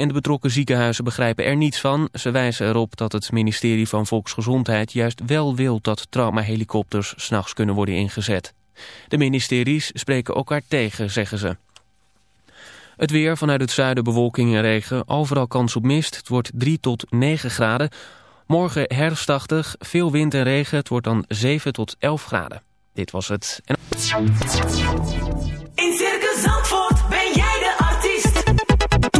en de betrokken ziekenhuizen begrijpen er niets van. Ze wijzen erop dat het ministerie van Volksgezondheid juist wel wil dat traumahelikopters s'nachts kunnen worden ingezet. De ministeries spreken elkaar tegen, zeggen ze. Het weer vanuit het zuiden bewolking en regen, overal kans op mist. Het wordt 3 tot 9 graden. Morgen herfstachtig, veel wind en regen. Het wordt dan 7 tot 11 graden. Dit was het.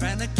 trying to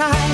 night.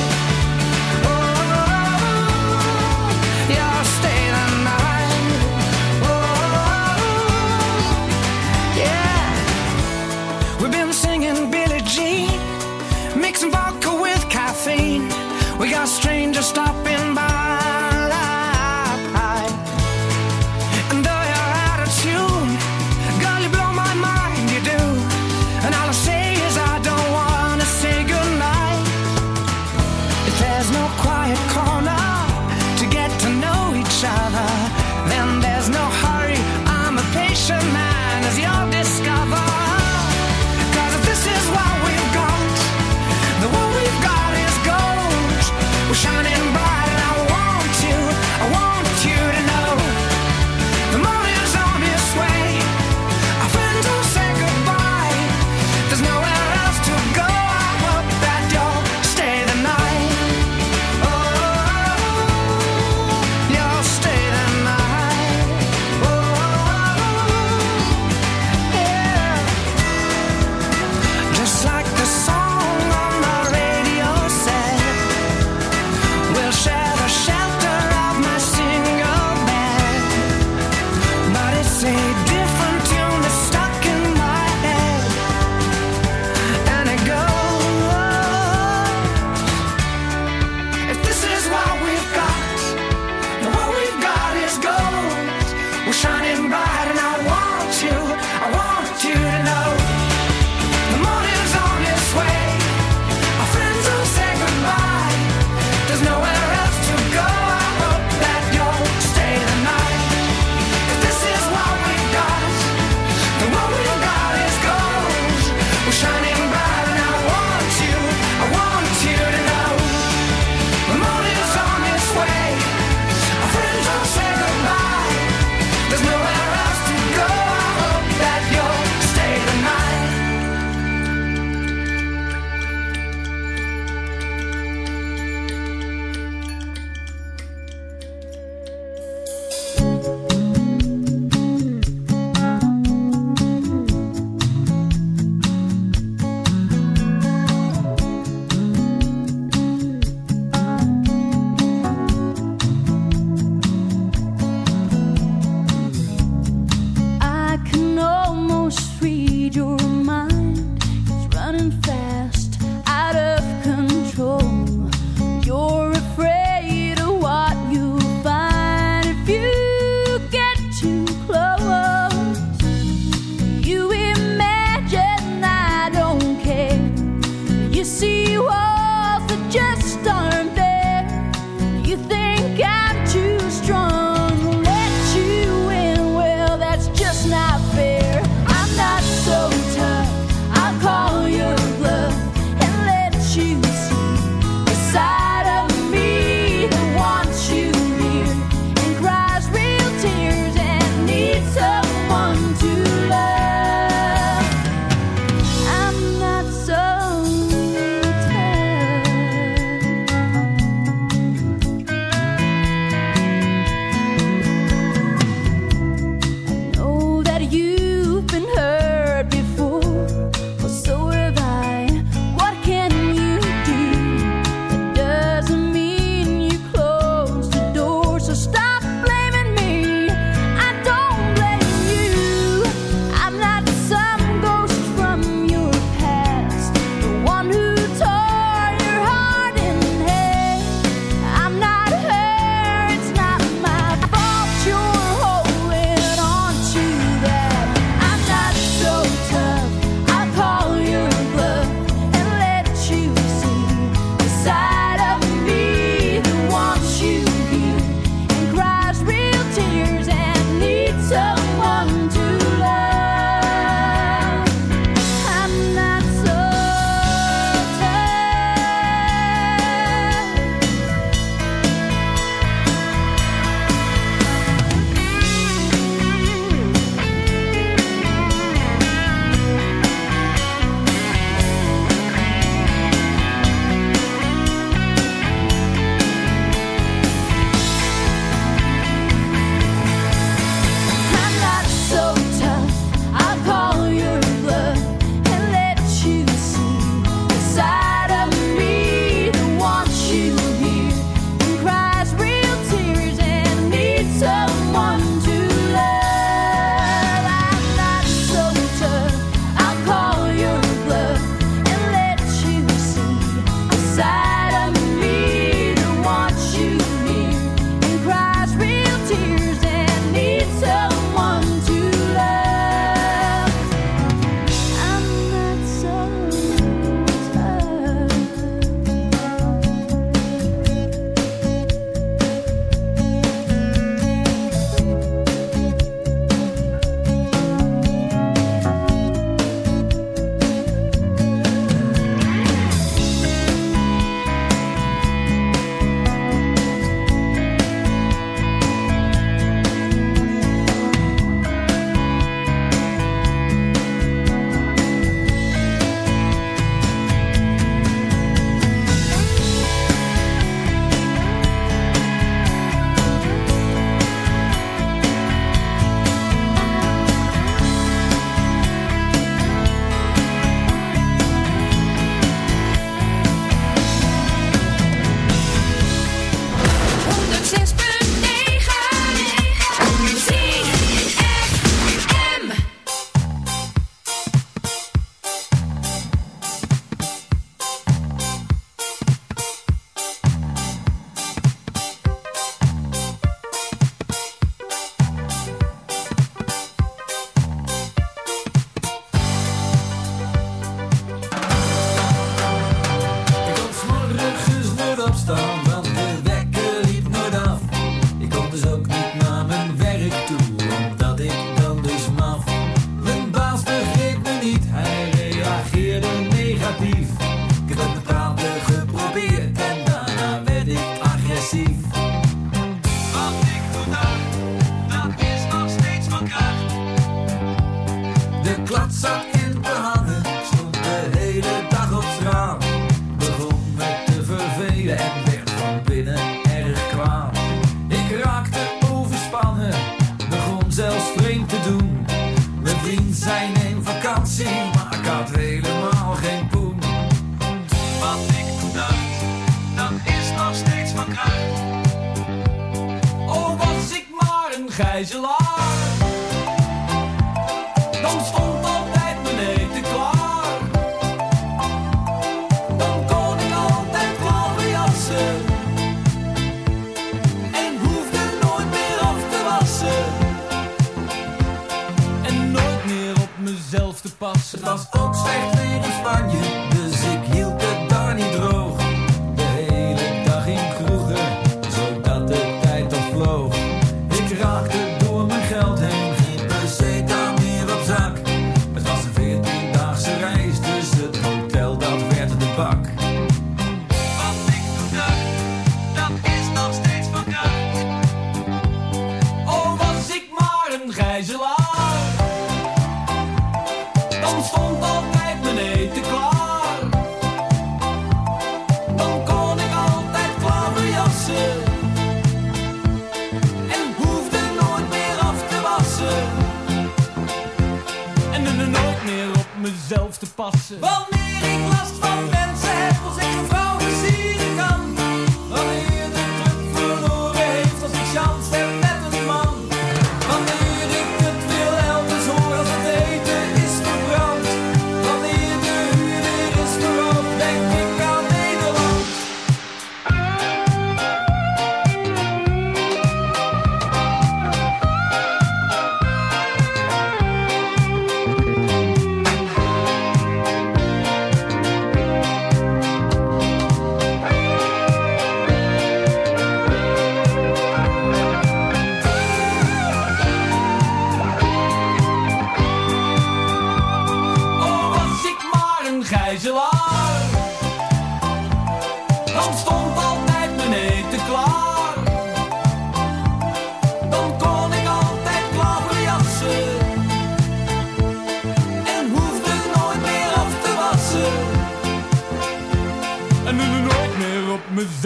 Gijzelaar.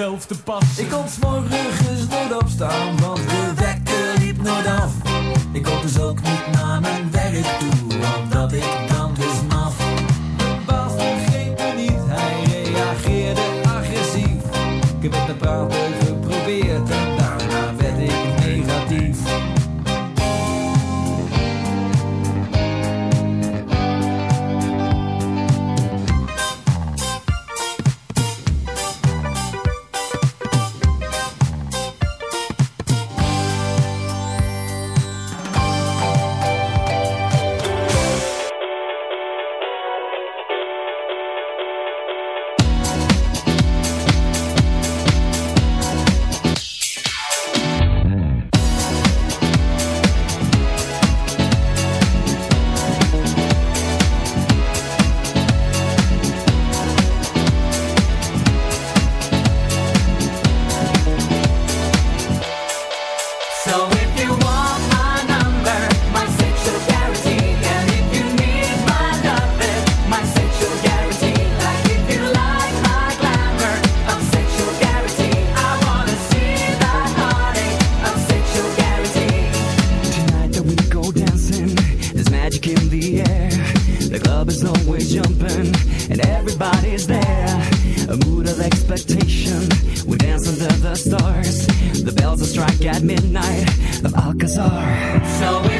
zelf te pas. Ik kan s'morgens nooit opstaan, want expectation. We dance under the stars. The bells will strike at midnight of Alcazar. So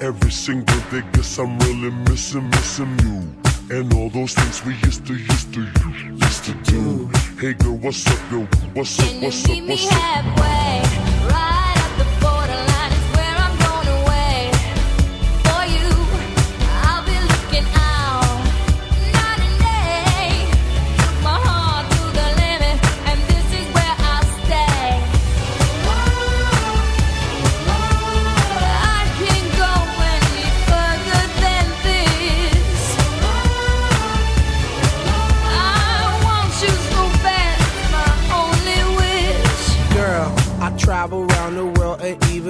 Every single day, guess I'm really missing, missing you. And all those things we used to, used to, used to do. Hey girl, what's up, yo? What's up, you Oh, what's up, meet me what's up?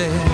usted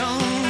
don't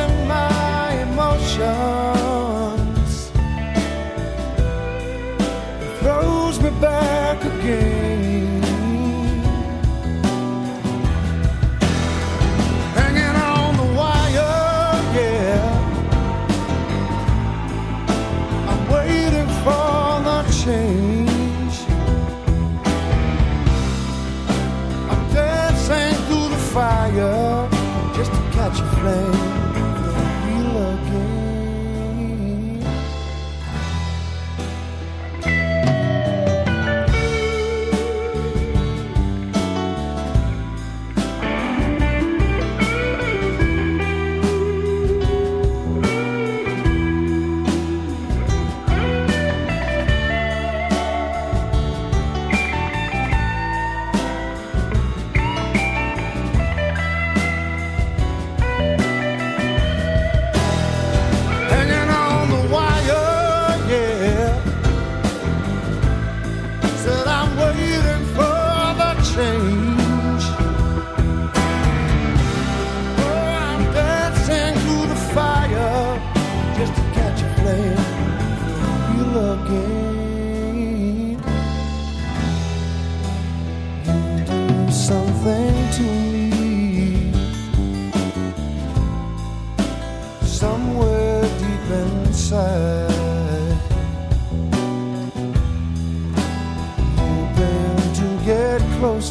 Mixing my emotions throws me back again. Hanging on the wire, yeah. I'm waiting for the change. I'm dancing through the fire just to catch a flame.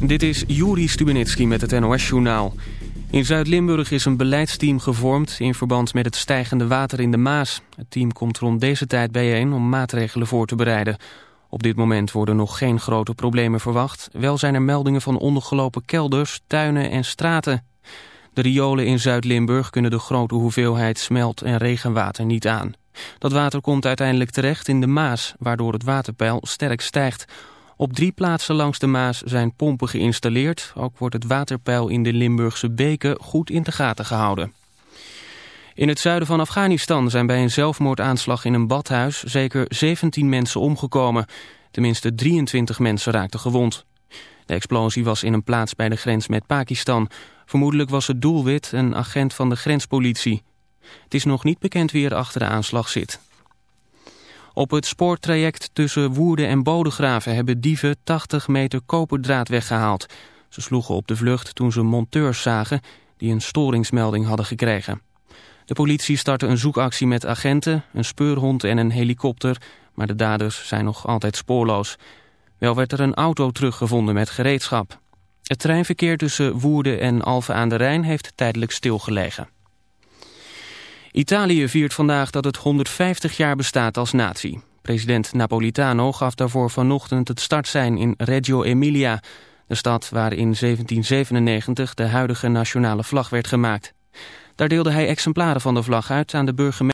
Dit is Juri Stubenitski met het NOS-journaal. In Zuid-Limburg is een beleidsteam gevormd in verband met het stijgende water in de Maas. Het team komt rond deze tijd bijeen om maatregelen voor te bereiden. Op dit moment worden nog geen grote problemen verwacht. Wel zijn er meldingen van ondergelopen kelders, tuinen en straten. De riolen in Zuid-Limburg kunnen de grote hoeveelheid smelt- en regenwater niet aan. Dat water komt uiteindelijk terecht in de Maas, waardoor het waterpeil sterk stijgt. Op drie plaatsen langs de Maas zijn pompen geïnstalleerd. Ook wordt het waterpeil in de Limburgse beken goed in de gaten gehouden. In het zuiden van Afghanistan zijn bij een zelfmoordaanslag in een badhuis zeker 17 mensen omgekomen. Tenminste 23 mensen raakten gewond. De explosie was in een plaats bij de grens met Pakistan. Vermoedelijk was het doelwit een agent van de grenspolitie. Het is nog niet bekend wie er achter de aanslag zit. Op het spoortraject tussen Woerden en Bodegraven hebben dieven 80 meter koperdraad weggehaald. Ze sloegen op de vlucht toen ze monteurs zagen die een storingsmelding hadden gekregen. De politie startte een zoekactie met agenten, een speurhond en een helikopter, maar de daders zijn nog altijd spoorloos. Wel werd er een auto teruggevonden met gereedschap. Het treinverkeer tussen Woerden en Alphen aan de Rijn heeft tijdelijk stilgelegen. Italië viert vandaag dat het 150 jaar bestaat als natie. President Napolitano gaf daarvoor vanochtend het startsein in Reggio Emilia, de stad waar in 1797 de huidige nationale vlag werd gemaakt. Daar deelde hij exemplaren van de vlag uit aan de burgemeester.